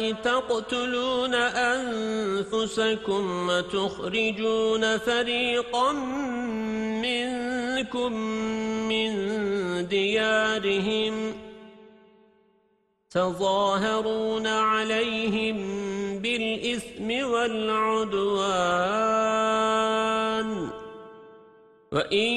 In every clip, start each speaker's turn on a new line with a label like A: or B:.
A: تَقْتُلُونَ أَنفُسَكُمْ وَتُخْرِجُونَ فَرِيقًا مِنْكُمْ مِنْ دِيَارِهِمْ تَظَاهَرُونَ عَلَيْهِمْ بِالْإِثْمِ وَالْعُدْوَانِ. وَإِنْ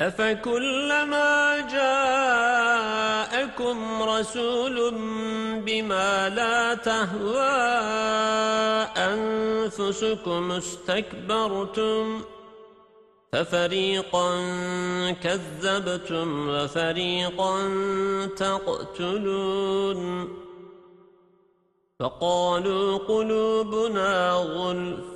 A: أفكلما جاءكم رسول بما لا تهوى أنفسكم استكبرتم ففريقا كذبتم وفريقا تقتلون فقالوا قلوبنا غلف